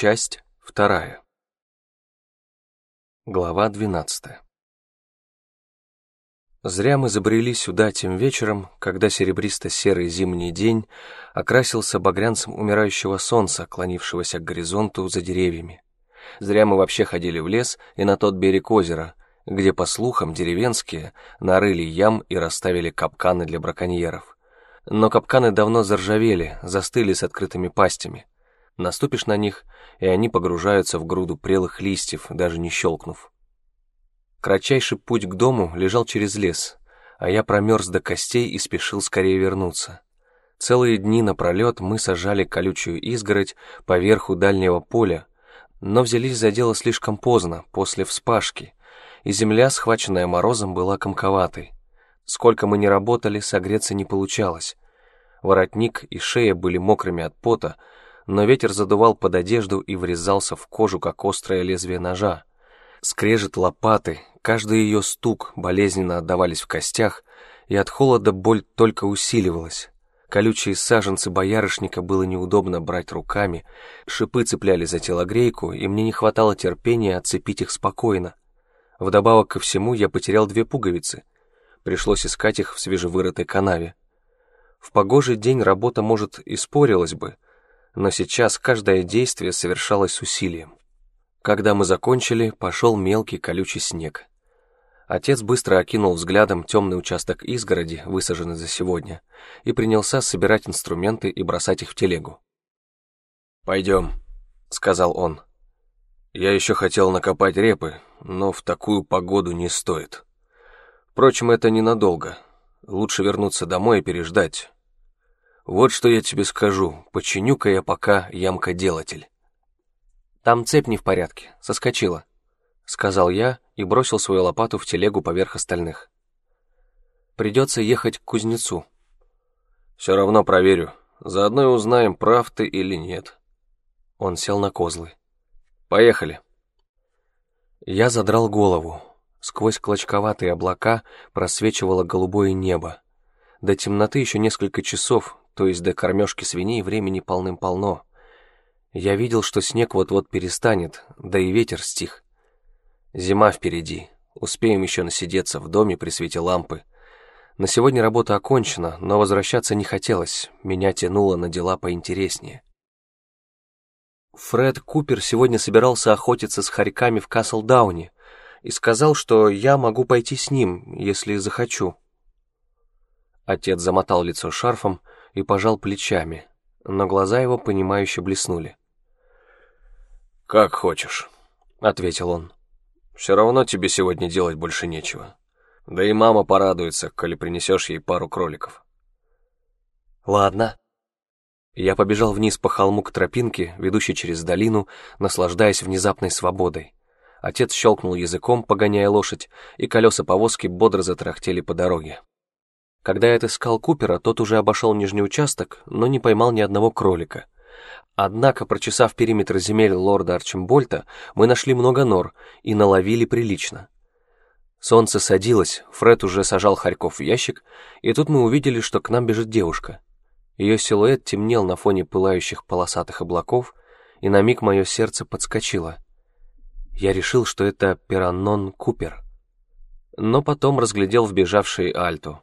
Часть вторая. Глава двенадцатая. Зря мы забрели сюда тем вечером, когда серебристо-серый зимний день окрасился багрянцем умирающего солнца, клонившегося к горизонту за деревьями. Зря мы вообще ходили в лес и на тот берег озера, где, по слухам, деревенские нарыли ям и расставили капканы для браконьеров. Но капканы давно заржавели, застыли с открытыми пастями. Наступишь на них, и они погружаются в груду прелых листьев, даже не щелкнув. Кратчайший путь к дому лежал через лес, а я промерз до костей и спешил скорее вернуться. Целые дни напролет мы сажали колючую изгородь поверху дальнего поля, но взялись за дело слишком поздно, после вспашки, и земля, схваченная морозом, была комковатой. Сколько мы не работали, согреться не получалось. Воротник и шея были мокрыми от пота, но ветер задувал под одежду и врезался в кожу, как острое лезвие ножа. Скрежет лопаты, каждый ее стук болезненно отдавались в костях, и от холода боль только усиливалась. Колючие саженцы боярышника было неудобно брать руками, шипы цепляли за телогрейку, и мне не хватало терпения отцепить их спокойно. Вдобавок ко всему я потерял две пуговицы. Пришлось искать их в свежевырытой канаве. В погожий день работа, может, и спорилась бы, но сейчас каждое действие совершалось с усилием. Когда мы закончили, пошел мелкий колючий снег. Отец быстро окинул взглядом темный участок изгороди, высаженный за сегодня, и принялся собирать инструменты и бросать их в телегу. «Пойдем», — сказал он. «Я еще хотел накопать репы, но в такую погоду не стоит. Впрочем, это ненадолго. Лучше вернуться домой и переждать. Вот что я тебе скажу, починю-ка я пока ямка-делатель». «Там цепь не в порядке, соскочила», — сказал я и бросил свою лопату в телегу поверх остальных. «Придется ехать к кузнецу». «Все равно проверю. Заодно и узнаем, прав ты или нет». Он сел на козлы. «Поехали». Я задрал голову. Сквозь клочковатые облака просвечивало голубое небо. До темноты еще несколько часов, то есть до кормежки свиней времени полным-полно. Я видел, что снег вот-вот перестанет, да и ветер стих. Зима впереди, успеем еще насидеться в доме при свете лампы. На сегодня работа окончена, но возвращаться не хотелось, меня тянуло на дела поинтереснее. Фред Купер сегодня собирался охотиться с хорьками в Каслдауне и сказал, что я могу пойти с ним, если захочу. Отец замотал лицо шарфом и пожал плечами, но глаза его понимающе блеснули. «Как хочешь», — ответил он. «Все равно тебе сегодня делать больше нечего. Да и мама порадуется, коли принесешь ей пару кроликов». «Ладно». Я побежал вниз по холму к тропинке, ведущей через долину, наслаждаясь внезапной свободой. Отец щелкнул языком, погоняя лошадь, и колеса повозки бодро затрахтели по дороге. Когда я отыскал Купера, тот уже обошел нижний участок, но не поймал ни одного кролика — Однако, прочесав периметр земель лорда Арчимбольта, мы нашли много нор и наловили прилично. Солнце садилось, Фред уже сажал Харьков в ящик, и тут мы увидели, что к нам бежит девушка. Ее силуэт темнел на фоне пылающих полосатых облаков, и на миг мое сердце подскочило. Я решил, что это Пираннон Купер. Но потом разглядел вбежавший Альту.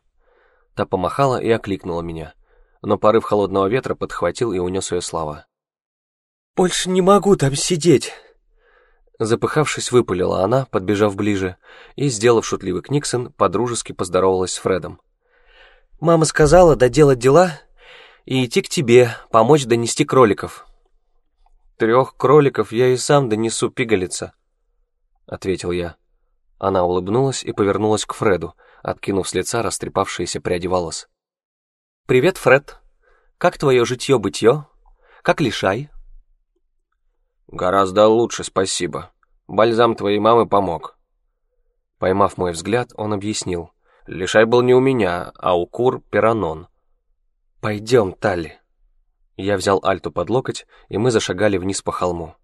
Та помахала и окликнула меня, но порыв холодного ветра подхватил и унес ее слова. «Больше не могу там сидеть!» Запыхавшись, выпалила она, подбежав ближе, и, сделав шутливый книксон, подружески поздоровалась с Фредом. «Мама сказала доделать дела и идти к тебе, помочь донести кроликов». «Трех кроликов я и сам донесу, пигалица», — ответил я. Она улыбнулась и повернулась к Фреду, откинув с лица растрепавшиеся пряди волос. «Привет, Фред. Как твое житье-бытье? Как лишай?» «Гораздо лучше, спасибо. Бальзам твоей мамы помог». Поймав мой взгляд, он объяснил. «Лишай был не у меня, а у кур Пиранон». «Пойдем, Талли». Я взял Альту под локоть, и мы зашагали вниз по холму.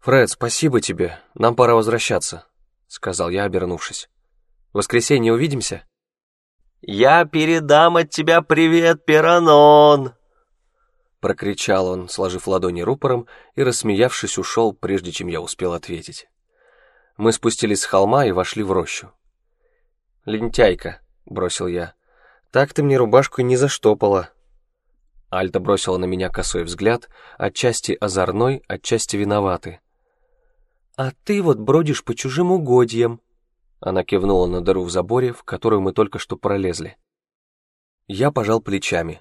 «Фред, спасибо тебе, нам пора возвращаться», — сказал я, обернувшись. «В воскресенье— «Я передам от тебя привет, Пиранон!» Прокричал он, сложив ладони рупором, и, рассмеявшись, ушел, прежде чем я успел ответить. Мы спустились с холма и вошли в рощу. «Лентяйка», — бросил я, — «так ты мне рубашку не заштопала». Альта бросила на меня косой взгляд, отчасти озорной, отчасти виноватый. «А ты вот бродишь по чужим угодьям», — она кивнула на дыру в заборе, в которую мы только что пролезли. Я пожал плечами.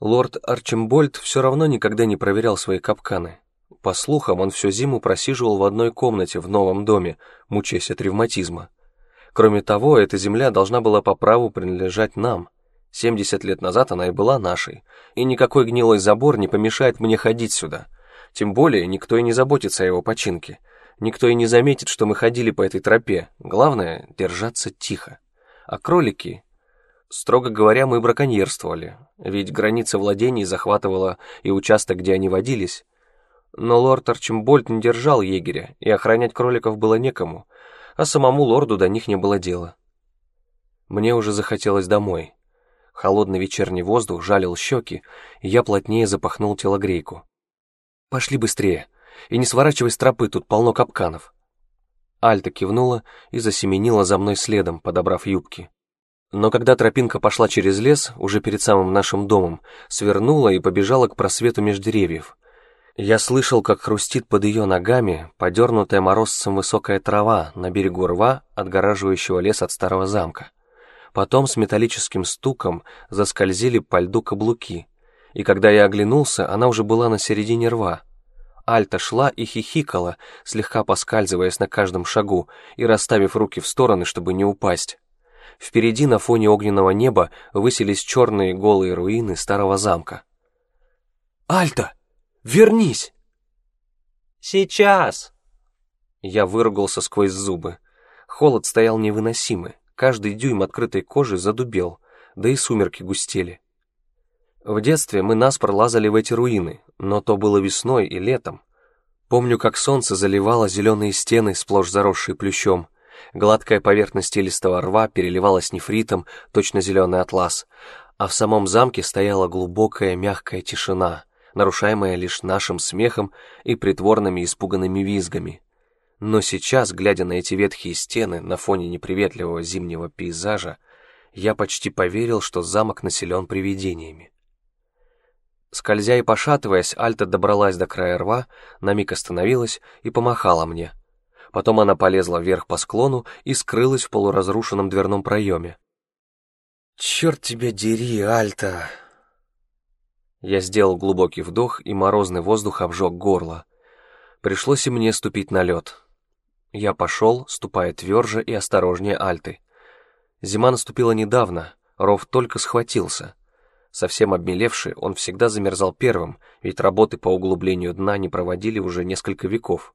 Лорд Арчимбольд все равно никогда не проверял свои капканы. По слухам, он всю зиму просиживал в одной комнате в новом доме, мучаясь от ревматизма. Кроме того, эта земля должна была по праву принадлежать нам. 70 лет назад она и была нашей, и никакой гнилой забор не помешает мне ходить сюда. Тем более, никто и не заботится о его починке. Никто и не заметит, что мы ходили по этой тропе. Главное — держаться тихо. А кролики Строго говоря, мы браконьерствовали, ведь граница владений захватывала и участок, где они водились. Но лорд Арчимбольд не держал егеря, и охранять кроликов было некому, а самому лорду до них не было дела. Мне уже захотелось домой. Холодный вечерний воздух жалил щеки, и я плотнее запахнул телогрейку. «Пошли быстрее, и не сворачивай с тропы, тут полно капканов». Альта кивнула и засеменила за мной следом, подобрав юбки. Но когда тропинка пошла через лес, уже перед самым нашим домом, свернула и побежала к просвету меж деревьев. Я слышал, как хрустит под ее ногами подернутая морозцем высокая трава на берегу рва, отгораживающего лес от старого замка. Потом с металлическим стуком заскользили по льду каблуки, и когда я оглянулся, она уже была на середине рва. Альта шла и хихикала, слегка поскальзываясь на каждом шагу и расставив руки в стороны, чтобы не упасть. Впереди на фоне огненного неба высились черные голые руины старого замка. «Альта, вернись!» «Сейчас!» Я выругался сквозь зубы. Холод стоял невыносимый, каждый дюйм открытой кожи задубел, да и сумерки густели. В детстве мы наспор лазали в эти руины, но то было весной и летом. Помню, как солнце заливало зеленые стены, сплошь заросшие плющом, Гладкая поверхность листого рва переливалась нефритом, точно зеленый атлас, а в самом замке стояла глубокая мягкая тишина, нарушаемая лишь нашим смехом и притворными испуганными визгами. Но сейчас, глядя на эти ветхие стены на фоне неприветливого зимнего пейзажа, я почти поверил, что замок населен привидениями. Скользя и пошатываясь, Альта добралась до края рва, на миг остановилась и помахала мне — Потом она полезла вверх по склону и скрылась в полуразрушенном дверном проеме. «Черт тебя дери, Альта!» Я сделал глубокий вдох, и морозный воздух обжег горло. Пришлось и мне ступить на лед. Я пошел, ступая тверже и осторожнее Альты. Зима наступила недавно, ров только схватился. Совсем обмелевший, он всегда замерзал первым, ведь работы по углублению дна не проводили уже несколько веков.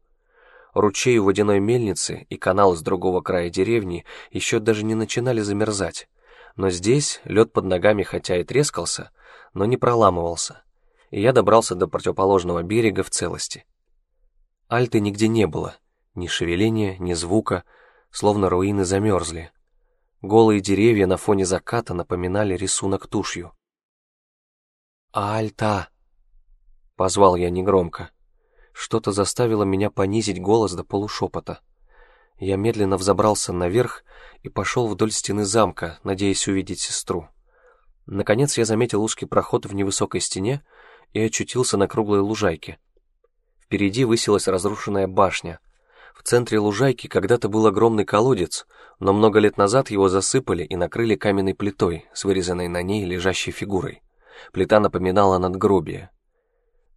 Ручей у водяной мельницы и канал с другого края деревни еще даже не начинали замерзать. Но здесь лед под ногами хотя и трескался, но не проламывался, и я добрался до противоположного берега в целости. Альты нигде не было, ни шевеления, ни звука, словно руины замерзли. Голые деревья на фоне заката напоминали рисунок тушью. «Альта!» — позвал я негромко. Что-то заставило меня понизить голос до полушепота. Я медленно взобрался наверх и пошел вдоль стены замка, надеясь увидеть сестру. Наконец я заметил узкий проход в невысокой стене и очутился на круглой лужайке. Впереди высилась разрушенная башня. В центре лужайки когда-то был огромный колодец, но много лет назад его засыпали и накрыли каменной плитой с вырезанной на ней лежащей фигурой. Плита напоминала надгробие.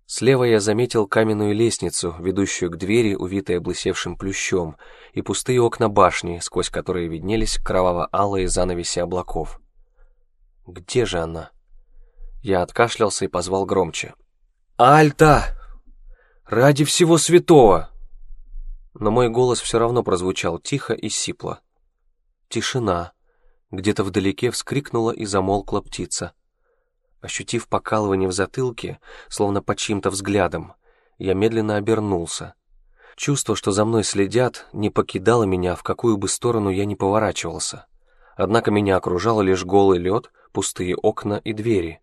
Слева я заметил каменную лестницу, ведущую к двери, увитой облысевшим плющом, и пустые окна башни, сквозь которые виднелись кроваво-алые занавеси облаков. Где же она? Я откашлялся и позвал громче. «Альта! Ради всего святого!» Но мой голос все равно прозвучал тихо и сипло. Тишина. Где-то вдалеке вскрикнула и замолкла птица. Ощутив покалывание в затылке, словно под чьим-то взглядом, я медленно обернулся. Чувство, что за мной следят, не покидало меня, в какую бы сторону я ни поворачивался. Однако меня окружало лишь голый лед, пустые окна и двери.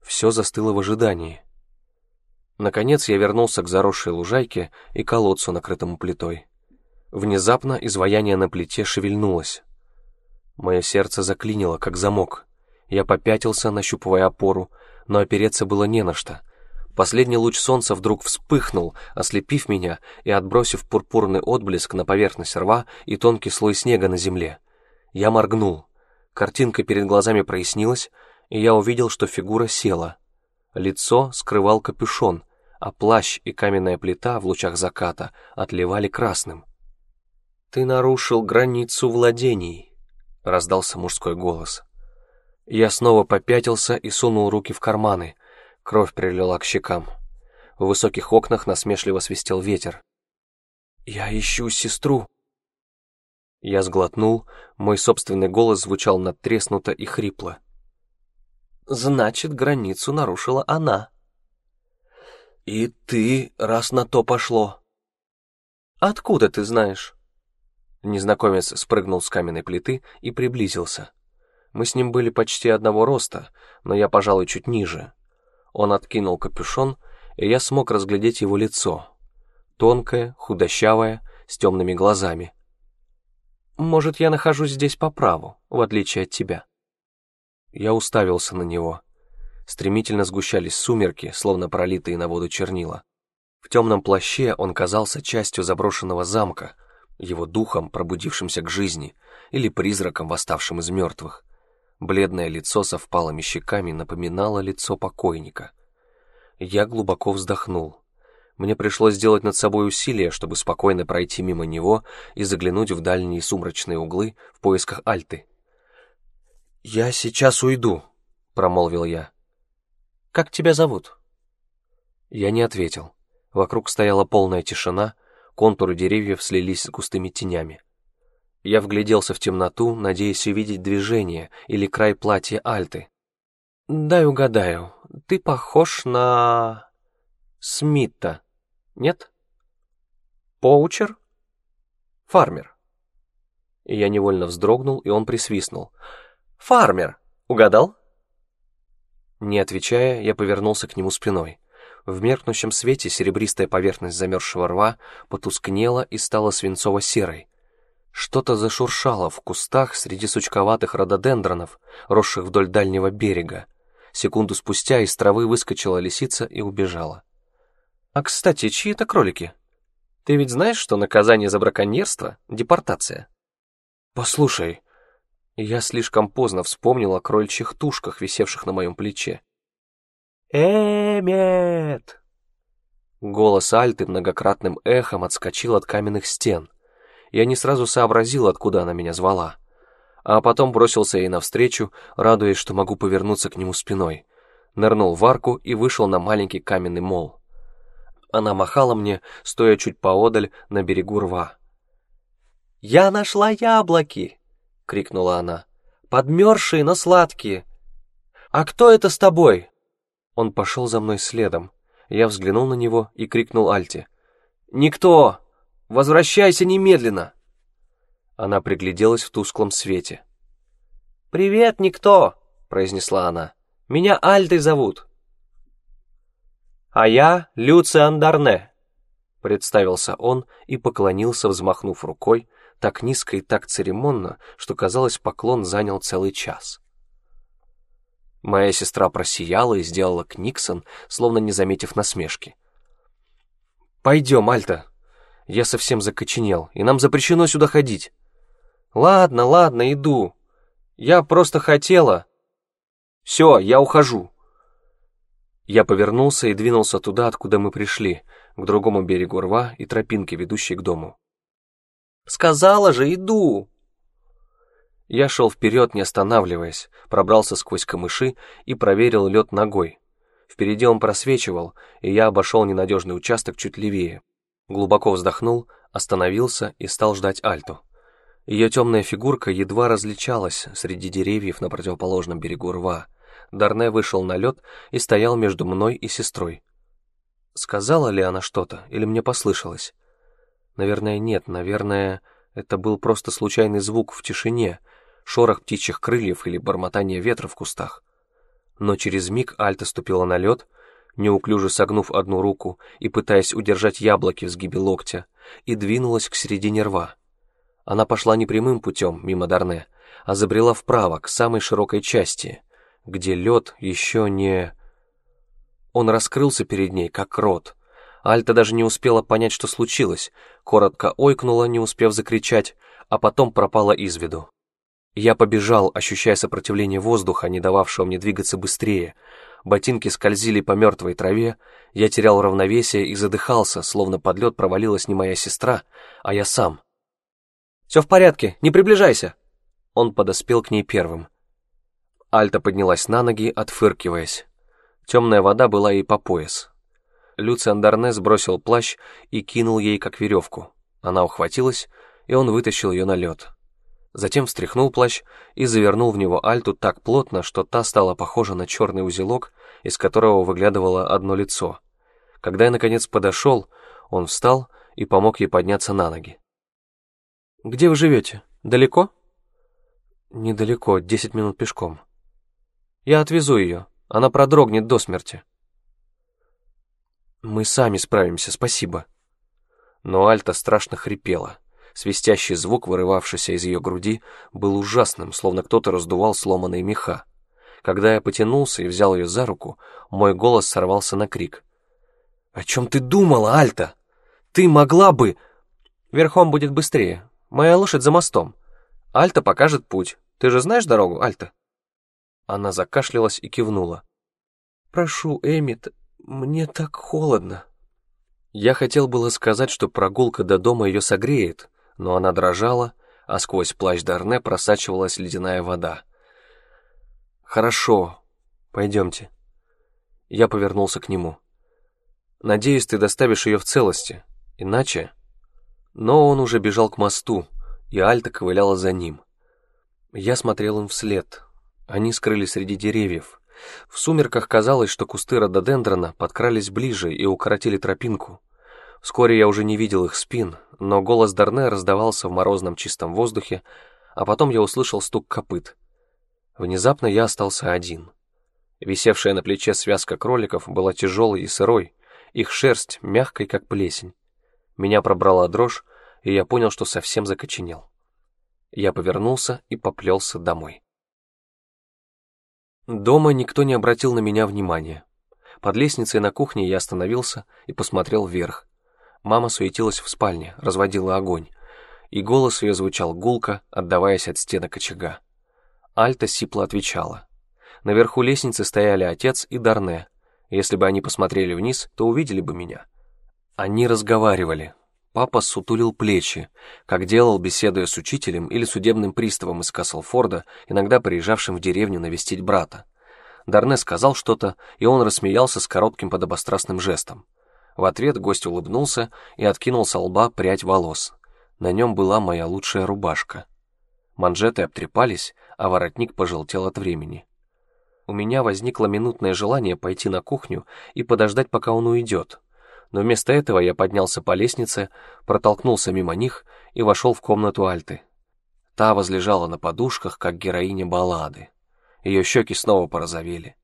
Все застыло в ожидании. Наконец я вернулся к заросшей лужайке и колодцу, накрытому плитой. Внезапно изваяние на плите шевельнулось. Мое сердце заклинило, как замок. Я попятился, нащупывая опору, но опереться было не на что. Последний луч солнца вдруг вспыхнул, ослепив меня и отбросив пурпурный отблеск на поверхность рва и тонкий слой снега на земле. Я моргнул. Картинка перед глазами прояснилась, и я увидел, что фигура села. Лицо скрывал капюшон, а плащ и каменная плита в лучах заката отливали красным. «Ты нарушил границу владений», — раздался мужской голос. Я снова попятился и сунул руки в карманы. Кровь прилила к щекам. В высоких окнах насмешливо свистел ветер. «Я ищу сестру». Я сглотнул, мой собственный голос звучал надтреснуто и хрипло. «Значит, границу нарушила она». «И ты, раз на то пошло». «Откуда ты знаешь?» Незнакомец спрыгнул с каменной плиты и приблизился. Мы с ним были почти одного роста, но я, пожалуй, чуть ниже. Он откинул капюшон, и я смог разглядеть его лицо. Тонкое, худощавое, с темными глазами. «Может, я нахожусь здесь по праву, в отличие от тебя?» Я уставился на него. Стремительно сгущались сумерки, словно пролитые на воду чернила. В темном плаще он казался частью заброшенного замка, его духом, пробудившимся к жизни, или призраком, восставшим из мертвых. Бледное лицо со впалыми щеками напоминало лицо покойника. Я глубоко вздохнул. Мне пришлось сделать над собой усилие, чтобы спокойно пройти мимо него и заглянуть в дальние сумрачные углы в поисках Альты. «Я сейчас уйду», — промолвил я. «Как тебя зовут?» Я не ответил. Вокруг стояла полная тишина, контуры деревьев слились с густыми тенями. Я вгляделся в темноту, надеясь увидеть движение или край платья Альты. «Дай угадаю, ты похож на... Смита, нет? Поучер? Фармер?» Я невольно вздрогнул, и он присвистнул. «Фармер! Угадал?» Не отвечая, я повернулся к нему спиной. В меркнущем свете серебристая поверхность замерзшего рва потускнела и стала свинцово-серой, что-то зашуршало в кустах среди сучковатых рододендронов, росших вдоль дальнего берега. Секунду спустя из травы выскочила лисица и убежала. «А, кстати, чьи это кролики? Ты ведь знаешь, что наказание за браконьерство — депортация?» «Послушай, я слишком поздно вспомнил о крольчих тушках, висевших на моем плече. «Эмет!» Голос Альты многократным эхом отскочил от каменных стен — я не сразу сообразил, откуда она меня звала. А потом бросился ей навстречу, радуясь, что могу повернуться к нему спиной. Нырнул в арку и вышел на маленький каменный мол. Она махала мне, стоя чуть поодаль на берегу рва. «Я нашла яблоки!» — крикнула она. «Подмерзшие, но сладкие!» «А кто это с тобой?» Он пошел за мной следом. Я взглянул на него и крикнул Альте. «Никто! Возвращайся немедленно!» Она пригляделась в тусклом свете. «Привет, никто!» — произнесла она. «Меня Альтой зовут». «А я Люциан Дарне», — представился он и поклонился, взмахнув рукой, так низко и так церемонно, что, казалось, поклон занял целый час. Моя сестра просияла и сделала книксон, словно не заметив насмешки. «Пойдем, Альта», я совсем закоченел, и нам запрещено сюда ходить. Ладно, ладно, иду. Я просто хотела... Все, я ухожу. Я повернулся и двинулся туда, откуда мы пришли, к другому берегу рва и тропинке, ведущей к дому. «Сказала же, иду!» Я шел вперед, не останавливаясь, пробрался сквозь камыши и проверил лед ногой. Впереди он просвечивал, и я обошел ненадежный участок чуть левее. Глубоко вздохнул, остановился и стал ждать Альту. Ее темная фигурка едва различалась среди деревьев на противоположном берегу рва. Дарне вышел на лед и стоял между мной и сестрой. Сказала ли она что-то, или мне послышалось? Наверное, нет, наверное, это был просто случайный звук в тишине, шорох птичьих крыльев или бормотание ветра в кустах. Но через миг Альта ступила на лед, неуклюже согнув одну руку и пытаясь удержать яблоки в сгибе локтя, и двинулась к середине рва. Она пошла не прямым путем, мимо Дарне, а забрела вправо, к самой широкой части, где лед еще не... Он раскрылся перед ней, как рот. Альта даже не успела понять, что случилось, коротко ойкнула, не успев закричать, а потом пропала из виду. Я побежал, ощущая сопротивление воздуха, не дававшего мне двигаться быстрее. Ботинки скользили по мертвой траве, я терял равновесие и задыхался, словно под лед провалилась не моя сестра, а я сам. «Все в порядке, не приближайся!» Он подоспел к ней первым. Альта поднялась на ноги, отфыркиваясь. Темная вода была ей по пояс. Люциан Дарне сбросил плащ и кинул ей как веревку. Она ухватилась, и он вытащил ее на лед. Затем встряхнул плащ и завернул в него Альту так плотно, что та стала похожа на черный узелок, из которого выглядывало одно лицо. Когда я, наконец, подошел, он встал и помог ей подняться на ноги. «Где вы живете? Далеко?» «Недалеко, десять минут пешком». «Я отвезу ее, она продрогнет до смерти». «Мы сами справимся, спасибо». Но Альта страшно хрипела. Свистящий звук, вырывавшийся из ее груди, был ужасным, словно кто-то раздувал сломанные меха. Когда я потянулся и взял ее за руку, мой голос сорвался на крик. «О чем ты думала, Альта? Ты могла бы...» «Верхом будет быстрее. Моя лошадь за мостом. Альта покажет путь. Ты же знаешь дорогу, Альта?» Она закашлялась и кивнула. «Прошу, Эмит, мне так холодно». Я хотел было сказать, что прогулка до дома ее согреет, но она дрожала, а сквозь плащ Дарне просачивалась ледяная вода. «Хорошо, пойдемте». Я повернулся к нему. «Надеюсь, ты доставишь ее в целости, иначе...» Но он уже бежал к мосту, и Альта ковыляла за ним. Я смотрел им вслед. Они скрылись среди деревьев. В сумерках казалось, что кусты рододендрона подкрались ближе и укоротили тропинку. Вскоре я уже не видел их спин, но голос Дарне раздавался в морозном чистом воздухе, а потом я услышал стук копыт. Внезапно я остался один. Висевшая на плече связка кроликов была тяжелой и сырой, их шерсть мягкой, как плесень. Меня пробрала дрожь, и я понял, что совсем закоченел. Я повернулся и поплелся домой. Дома никто не обратил на меня внимания. Под лестницей на кухне я остановился и посмотрел вверх. Мама суетилась в спальне, разводила огонь, и голос ее звучал гулко, отдаваясь от стенок очага. Альта сипло отвечала. Наверху лестницы стояли отец и Дарне. Если бы они посмотрели вниз, то увидели бы меня. Они разговаривали. Папа сутулил плечи, как делал, беседуя с учителем или судебным приставом из Каслфорда, иногда приезжавшим в деревню навестить брата. Дарне сказал что-то, и он рассмеялся с коротким подобострастным жестом. В ответ гость улыбнулся и откинул со лба прядь волос. На нем была моя лучшая рубашка. Манжеты обтрепались, а воротник пожелтел от времени. У меня возникло минутное желание пойти на кухню и подождать, пока он уйдет. Но вместо этого я поднялся по лестнице, протолкнулся мимо них и вошел в комнату Альты. Та возлежала на подушках, как героиня баллады. Ее щеки снова порозовели.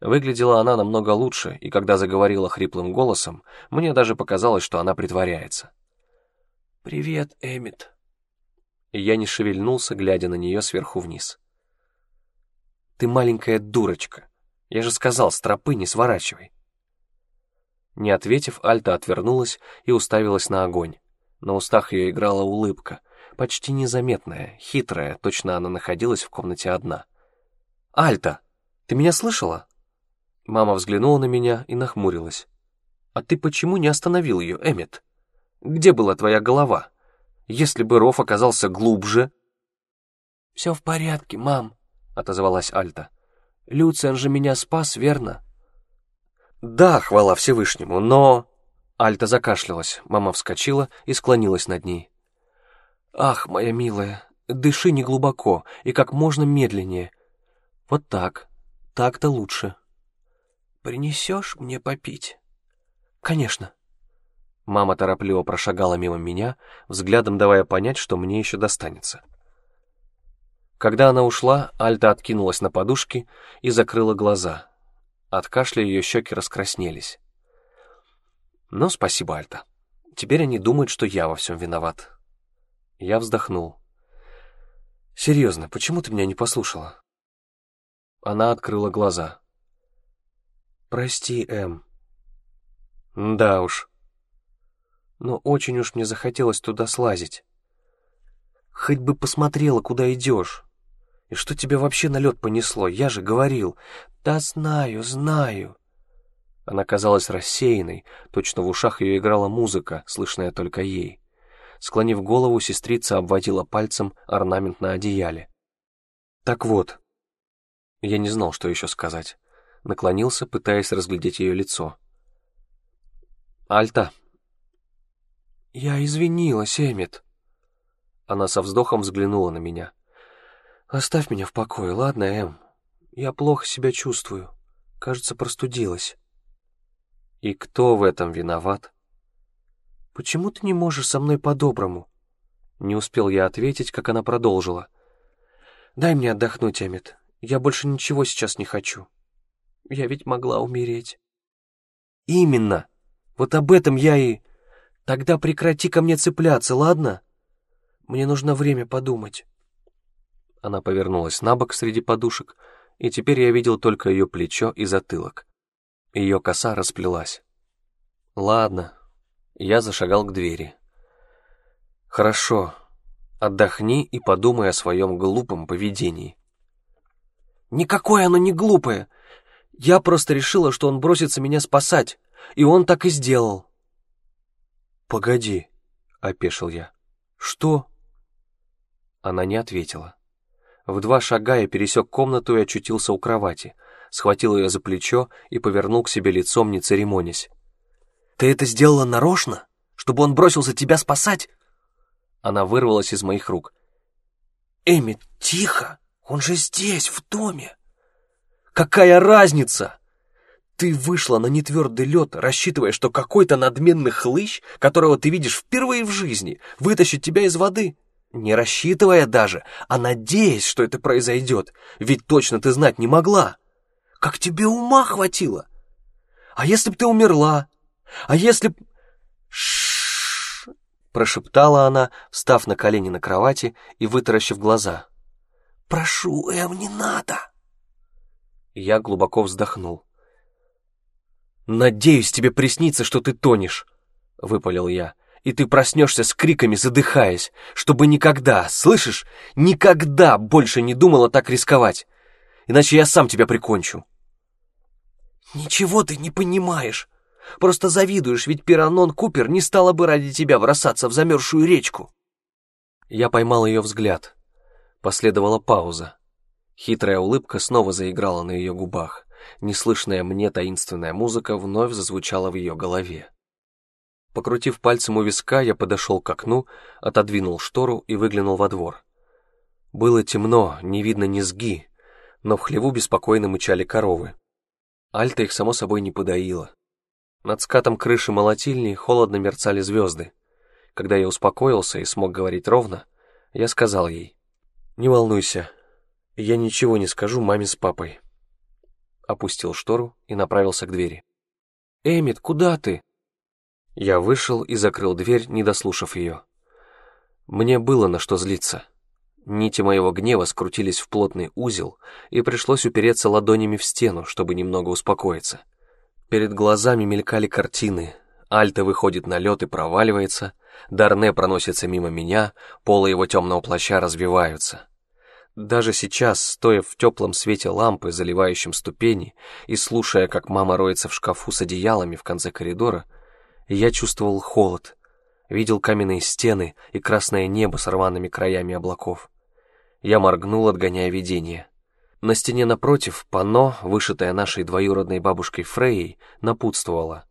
Выглядела она намного лучше, и когда заговорила хриплым голосом, мне даже показалось, что она притворяется. «Привет, Эмит». Я не шевельнулся, глядя на нее сверху вниз. «Ты маленькая дурочка. Я же сказал, с тропы не сворачивай». Не ответив, Альта отвернулась и уставилась на огонь. На устах ее играла улыбка, почти незаметная, хитрая, точно она находилась в комнате одна. «Альта, ты меня слышала?» Мама взглянула на меня и нахмурилась. «А ты почему не остановил ее, Эммет? Где была твоя голова? Если бы ров оказался глубже...» «Все в порядке, мам», — отозвалась Альта. «Люциан же меня спас, верно?» «Да, хвала Всевышнему, но...» Альта закашлялась, мама вскочила и склонилась над ней. «Ах, моя милая, дыши неглубоко и как можно медленнее. Вот так, так-то лучше». «Принесешь мне попить?» «Конечно». Мама торопливо прошагала мимо меня, взглядом давая понять, что мне еще достанется. Когда она ушла, Альта откинулась на подушки и закрыла глаза. От кашля ее щеки раскраснелись. «Ну, спасибо, Альта. Теперь они думают, что я во всем виноват». Я вздохнул. «Серьезно, почему ты меня не послушала?» Она открыла глаза. «Прости, Эм». «Да уж». «Но очень уж мне захотелось туда слазить. Хоть бы посмотрела, куда идешь. И что тебя вообще на лед понесло? Я же говорил. Да знаю, знаю». Она казалась рассеянной, точно в ушах ее играла музыка, слышная только ей. Склонив голову, сестрица обводила пальцем орнамент на одеяле. «Так вот». Я не знал, что еще сказать. Наклонился, пытаясь разглядеть ее лицо. «Альта». «Я извинилась, Эмит». Она со вздохом взглянула на меня. «Оставь меня в покое, ладно, Эм? Я плохо себя чувствую. Кажется, простудилась». «И кто в этом виноват?» «Почему ты не можешь со мной по-доброму?» Не успел я ответить, как она продолжила. «Дай мне отдохнуть, Эмит. Я больше ничего сейчас не хочу. Я ведь могла умереть». «Именно! Вот об этом я и... Тогда прекрати ко мне цепляться, ладно? Мне нужно время подумать». Она повернулась на бок среди подушек, и теперь я видел только ее плечо и затылок. Ее коса расплелась. «Ладно». Я зашагал к двери. «Хорошо. Отдохни и подумай о своем глупом поведении». «Никакое оно не глупое. Я просто решила, что он бросится меня спасать, и он так и сделал». «Погоди», — опешил я. «Что?» Она не ответила. В два шага я пересек комнату и очутился у кровати — схватил ее за плечо и повернул к себе лицом, не церемонясь. «Ты это сделала нарочно? Чтобы он бросился тебя спасать?» Она вырвалась из моих рук. «Эми, тихо! Он же здесь, в доме!» «Какая разница?» Ты вышла на нетвердый лед, рассчитывая, что какой-то надменный хлыщ, которого ты видишь впервые в жизни, вытащит тебя из воды. Не рассчитывая даже, а надеясь, что это произойдет, ведь точно ты знать не могла. Как тебе ума хватило? А если б ты умерла? А если б... Прошептала она, встав на колени на кровати и вытаращив глаза. «Прошу, Эм, не надо!» Я глубоко вздохнул. «Надеюсь, тебе приснится, что ты тонешь», — выпалил я, «и ты проснешься с криками, задыхаясь, чтобы никогда, слышишь, никогда больше не думала так рисковать, иначе я сам тебя прикончу». «Ничего ты не понимаешь. Просто завидуешь, ведь Пиранон Купер не стала бы ради тебя бросаться в замерзшую речку». Я поймал ее взгляд. Последовала пауза. Хитрая улыбка снова заиграла на ее губах. Неслышная мне таинственная музыка вновь зазвучала в ее голове. Покрутив пальцем у виска, я подошел к окну, отодвинул штору и выглянул во двор. Было темно, не видно низги, но в хлеву беспокойно мычали коровы. Альта их, само собой, не подоила. Над скатом крыши молотильни холодно мерцали звезды. Когда я успокоился и смог говорить ровно, я сказал ей, «Не волнуйся, я ничего не скажу маме с папой». Опустил штору и направился к двери. «Эмит, куда ты?» Я вышел и закрыл дверь, не дослушав ее. Мне было на что злиться. Нити моего гнева скрутились в плотный узел, и пришлось упереться ладонями в стену, чтобы немного успокоиться. Перед глазами мелькали картины. Альта выходит на лед и проваливается, Дарне проносится мимо меня, полы его темного плаща развиваются. Даже сейчас, стоя в теплом свете лампы, заливающем ступени, и слушая, как мама роется в шкафу с одеялами в конце коридора, я чувствовал холод, видел каменные стены и красное небо с рваными краями облаков. Я моргнул, отгоняя видение. На стене напротив панно, вышитое нашей двоюродной бабушкой Фрейей, напутствовало.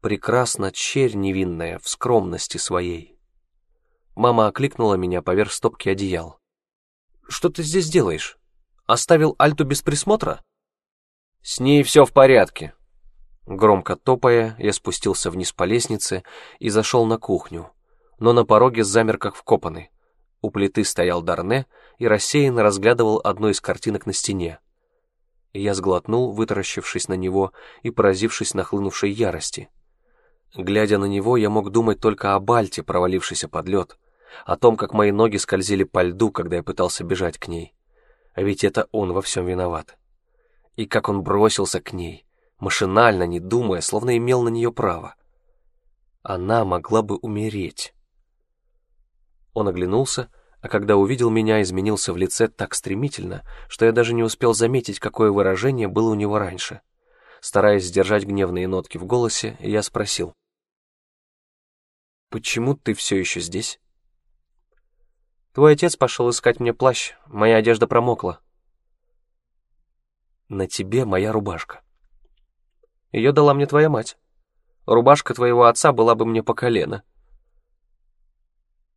«Прекрасна черь невинная в скромности своей». Мама окликнула меня поверх стопки одеял. «Что ты здесь делаешь? Оставил Альту без присмотра?» «С ней все в порядке». Громко топая, я спустился вниз по лестнице и зашел на кухню, но на пороге замер как вкопанный. У плиты стоял Дарне и рассеянно разглядывал одну из картинок на стене. Я сглотнул, вытаращившись на него и поразившись нахлынувшей ярости. Глядя на него, я мог думать только о Бальте, провалившейся под лед, о том, как мои ноги скользили по льду, когда я пытался бежать к ней. А ведь это он во всем виноват. И как он бросился к ней, машинально, не думая, словно имел на нее право. Она могла бы умереть. Он оглянулся, а когда увидел меня, изменился в лице так стремительно, что я даже не успел заметить, какое выражение было у него раньше. Стараясь сдержать гневные нотки в голосе, я спросил. «Почему ты все еще здесь?» «Твой отец пошел искать мне плащ, моя одежда промокла». «На тебе моя рубашка». «Ее дала мне твоя мать. Рубашка твоего отца была бы мне по колено».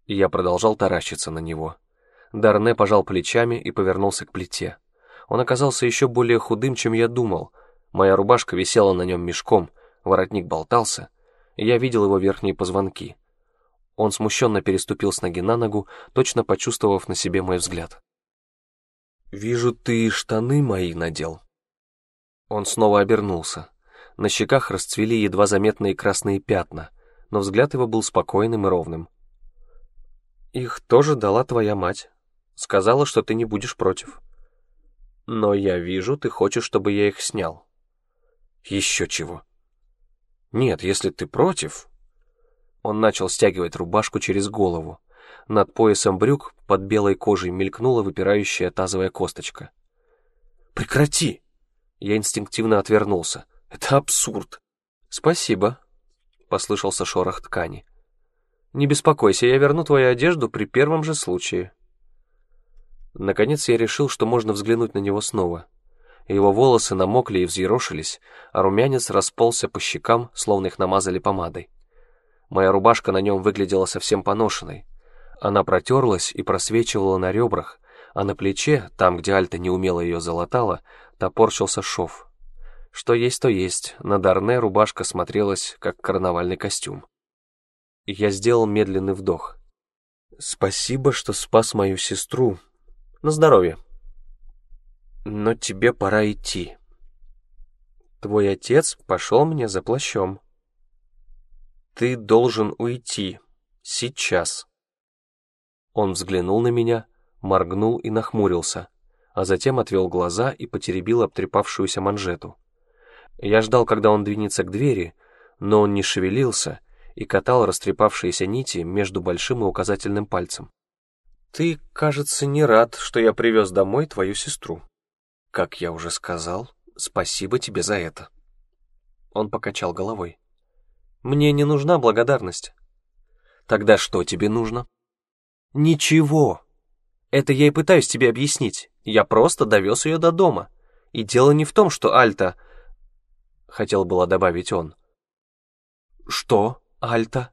Я продолжал таращиться на него. Дарне пожал плечами и повернулся к плите. Он оказался еще более худым, чем я думал. Моя рубашка висела на нем мешком, воротник болтался, я видел его верхние позвонки. Он смущенно переступил с ноги на ногу, точно почувствовав на себе мой взгляд. «Вижу, ты штаны мои надел». Он снова обернулся. На щеках расцвели едва заметные красные пятна, но взгляд его был спокойным и ровным. Их тоже дала твоя мать. Сказала, что ты не будешь против. Но я вижу, ты хочешь, чтобы я их снял. Еще чего. Нет, если ты против... Он начал стягивать рубашку через голову. Над поясом брюк под белой кожей мелькнула выпирающая тазовая косточка. «Прекрати!» Я инстинктивно отвернулся. «Это абсурд!» «Спасибо», — послышался шорох ткани. Не беспокойся, я верну твою одежду при первом же случае. Наконец я решил, что можно взглянуть на него снова. Его волосы намокли и взъерошились, а румянец расползся по щекам, словно их намазали помадой. Моя рубашка на нем выглядела совсем поношенной. Она протерлась и просвечивала на ребрах, а на плече, там, где Альта неумело ее залатала, топорщился шов. Что есть, то есть, на Дарне рубашка смотрелась, как карнавальный костюм. Я сделал медленный вдох. «Спасибо, что спас мою сестру. На здоровье. Но тебе пора идти. Твой отец пошел мне за плащом. Ты должен уйти. Сейчас». Он взглянул на меня, моргнул и нахмурился, а затем отвел глаза и потеребил обтрепавшуюся манжету. Я ждал, когда он двинется к двери, но он не шевелился и катал растрепавшиеся нити между большим и указательным пальцем. «Ты, кажется, не рад, что я привез домой твою сестру. Как я уже сказал, спасибо тебе за это». Он покачал головой. «Мне не нужна благодарность». «Тогда что тебе нужно?» «Ничего. Это я и пытаюсь тебе объяснить. Я просто довез ее до дома. И дело не в том, что Альта...» Хотел было добавить он. «Что?» Альта?»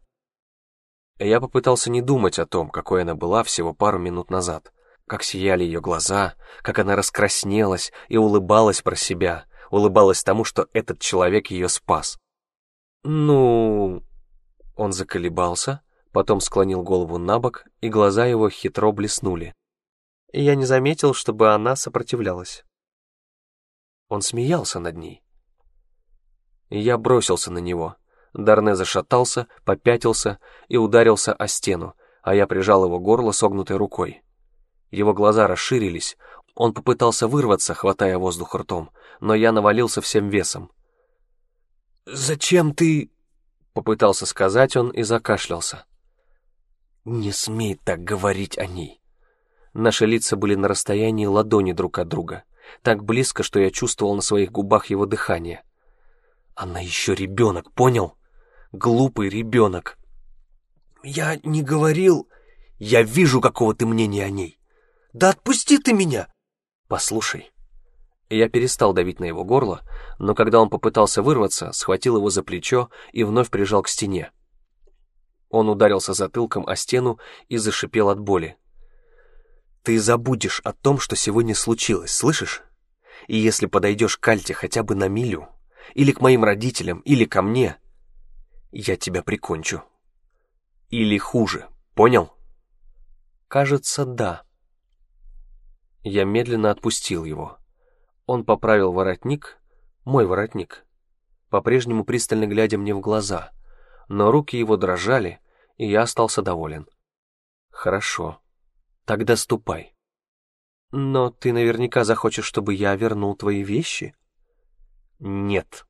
Я попытался не думать о том, какой она была всего пару минут назад, как сияли ее глаза, как она раскраснелась и улыбалась про себя, улыбалась тому, что этот человек ее спас. «Ну...» Он заколебался, потом склонил голову на бок, и глаза его хитро блеснули. Я не заметил, чтобы она сопротивлялась. Он смеялся над ней. Я бросился на него. Дарне зашатался, попятился и ударился о стену, а я прижал его горло согнутой рукой. Его глаза расширились, он попытался вырваться, хватая воздух ртом, но я навалился всем весом. «Зачем ты...» — попытался сказать он и закашлялся. «Не смей так говорить о ней». Наши лица были на расстоянии ладони друг от друга, так близко, что я чувствовал на своих губах его дыхание. «Она еще ребенок, понял?» глупый ребенок. Я не говорил... Я вижу, какого ты мнения о ней. Да отпусти ты меня! Послушай. Я перестал давить на его горло, но когда он попытался вырваться, схватил его за плечо и вновь прижал к стене. Он ударился затылком о стену и зашипел от боли. «Ты забудешь о том, что сегодня случилось, слышишь? И если подойдешь к Альте хотя бы на милю, или к моим родителям, или ко мне, я тебя прикончу. Или хуже, понял? Кажется, да. Я медленно отпустил его. Он поправил воротник, мой воротник, по-прежнему пристально глядя мне в глаза, но руки его дрожали, и я остался доволен. «Хорошо, тогда ступай». «Но ты наверняка захочешь, чтобы я вернул твои вещи?» «Нет».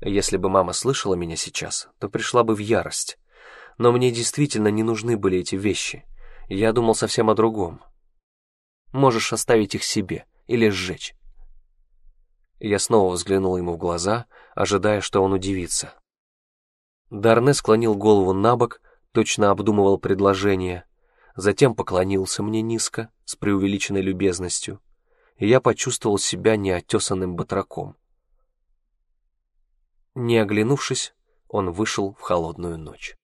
Если бы мама слышала меня сейчас, то пришла бы в ярость. Но мне действительно не нужны были эти вещи. Я думал совсем о другом. Можешь оставить их себе или сжечь. Я снова взглянул ему в глаза, ожидая, что он удивится. Дарне склонил голову на бок, точно обдумывал предложение, затем поклонился мне низко, с преувеличенной любезностью, и я почувствовал себя неотесанным батраком. Не оглянувшись, он вышел в холодную ночь.